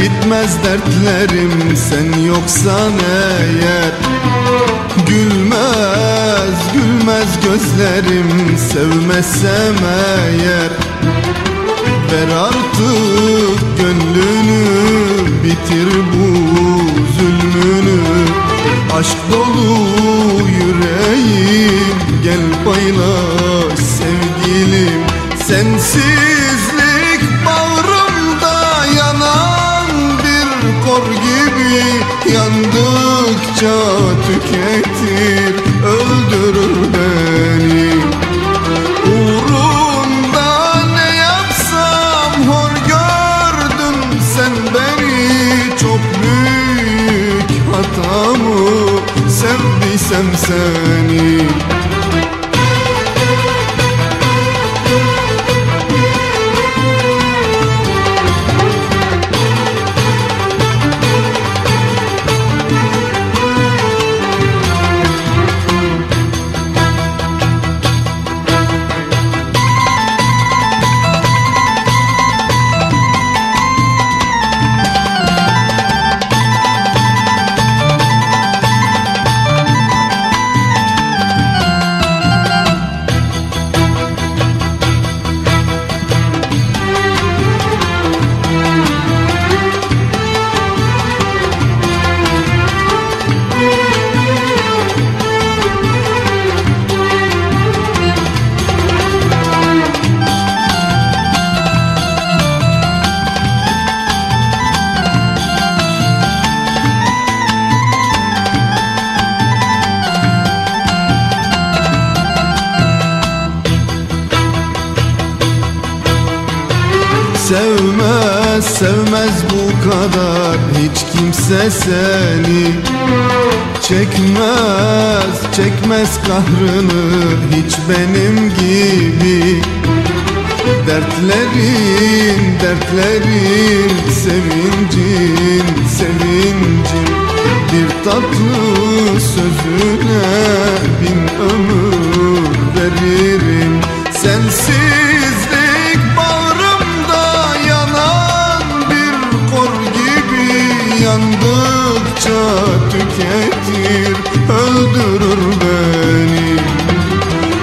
bitmez dertlerim sen yoksan eğer. Gülmez gülmez gözlerim sevmezsem eğer. Ver artık gönlünü bitir bu zulmünü. Aşk dolu yüreğim gel paylaş sevgilim. Sensizlik kor gibi Yandıkça tüketir öldürür beni. Uğrunda ne yapsam hor gördün sen beni. Çok büyük hatamı sevdiysem seni Sevmez sevmez bu kadar hiç kimse seni. Çekmez çekmez kahrını hiç benim gibi. Dertlerin dertlerin sevincin sevincin. Bir tatlı sözüne bin ömür veririm. Sensizlik Yandıkça tüketir öldürür beni.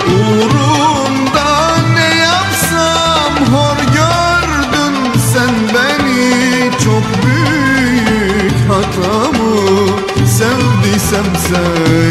Uğrunda ne yapsam hor gördün sen beni. Çok büyük hatamı sevdiysem seni